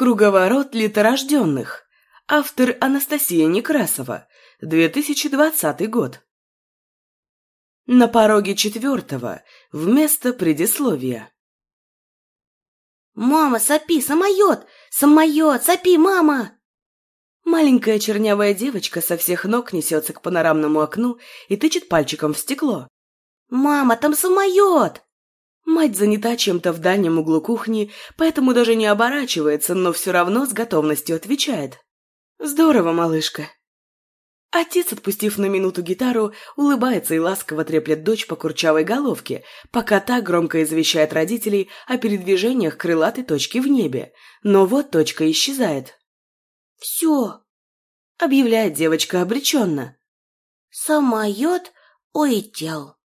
Круговорот литорожденных. Автор Анастасия Некрасова. 2020 год. На пороге четвертого, вместо предисловия. «Мама, сопи, самолет! Самолет, сопи, мама!» Маленькая чернявая девочка со всех ног несется к панорамному окну и тычет пальчиком в стекло. «Мама, там самолет!» Мать занята чем-то в дальнем углу кухни, поэтому даже не оборачивается, но все равно с готовностью отвечает. «Здорово, малышка». Отец, отпустив на минуту гитару, улыбается и ласково треплет дочь по курчавой головке, пока та громко извещает родителей о передвижениях крылатой точки в небе. Но вот точка исчезает. «Все», — объявляет девочка обреченно. «Самолет улетел».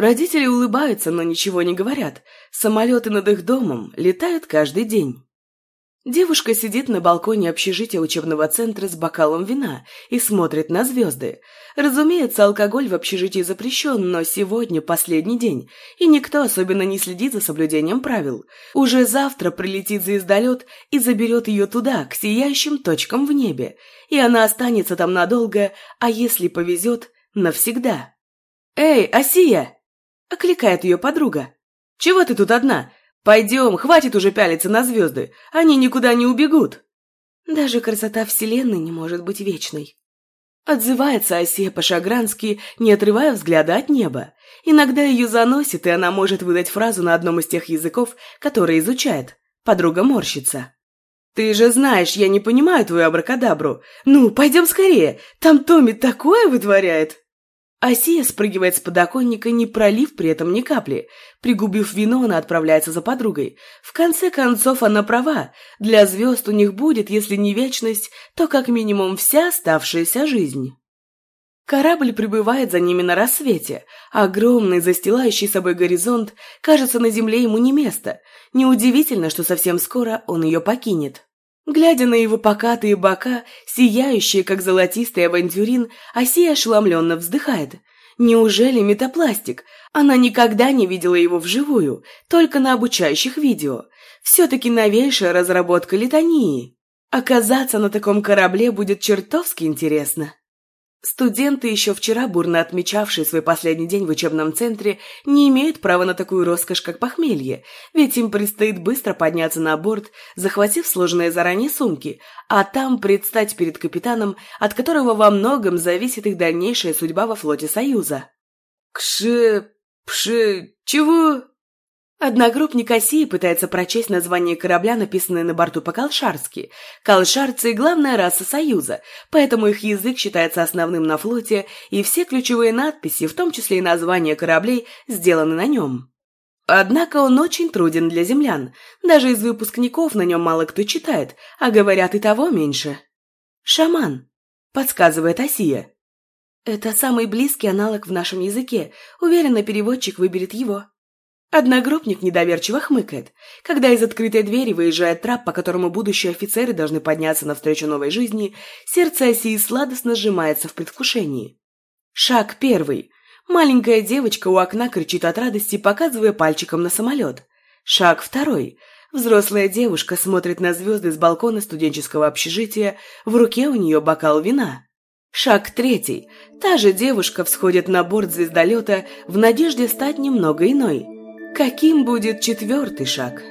Родители улыбаются, но ничего не говорят. Самолеты над их домом летают каждый день. Девушка сидит на балконе общежития учебного центра с бокалом вина и смотрит на звезды. Разумеется, алкоголь в общежитии запрещен, но сегодня последний день, и никто особенно не следит за соблюдением правил. Уже завтра прилетит звездолет и заберет ее туда, к сияющим точкам в небе, и она останется там надолго, а если повезет, навсегда. «Эй, Асия!» — окликает ее подруга. «Чего ты тут одна? Пойдем, хватит уже пялиться на звезды, они никуда не убегут!» Даже красота Вселенной не может быть вечной. Отзывается Асия по-шагрански, не отрывая взгляда от неба. Иногда ее заносит, и она может выдать фразу на одном из тех языков, которые изучает. Подруга морщится. «Ты же знаешь, я не понимаю твою абракадабру. Ну, пойдем скорее, там Томми такое вытворяет!» Асия спрыгивает с подоконника, не пролив при этом ни капли. Пригубив вино, она отправляется за подругой. В конце концов, она права. Для звезд у них будет, если не вечность, то как минимум вся оставшаяся жизнь. Корабль прибывает за ними на рассвете. Огромный, застилающий собой горизонт, кажется, на земле ему не место. Неудивительно, что совсем скоро он ее покинет. Глядя на его покатые бока, сияющие, как золотистый авантюрин, Асия ошеломленно вздыхает. Неужели метапластик? Она никогда не видела его вживую, только на обучающих видео. Все-таки новейшая разработка литонии. Оказаться на таком корабле будет чертовски интересно. Студенты, еще вчера бурно отмечавшие свой последний день в учебном центре, не имеют права на такую роскошь, как похмелье, ведь им предстоит быстро подняться на борт, захватив сложные заранее сумки, а там предстать перед капитаном, от которого во многом зависит их дальнейшая судьба во флоте Союза. «Кше... пше... чего?» Одногруппник Осии пытается прочесть название корабля, написанное на борту по-калшарски. Калшарцы – главная раса Союза, поэтому их язык считается основным на флоте, и все ключевые надписи, в том числе и названия кораблей, сделаны на нем. Однако он очень труден для землян. Даже из выпускников на нем мало кто читает, а говорят и того меньше. «Шаман», – подсказывает Осия. «Это самый близкий аналог в нашем языке. Уверена, переводчик выберет его». Одногруппник недоверчиво хмыкает, когда из открытой двери выезжает трап, по которому будущие офицеры должны подняться навстречу новой жизни, сердце Осии сладостно сжимается в предвкушении. Шаг первый. Маленькая девочка у окна кричит от радости, показывая пальчиком на самолет. Шаг второй. Взрослая девушка смотрит на звезды с балкона студенческого общежития, в руке у нее бокал вина. Шаг третий. Та же девушка всходит на борт звездолета в надежде стать немного иной – Каким будет четвертый шаг?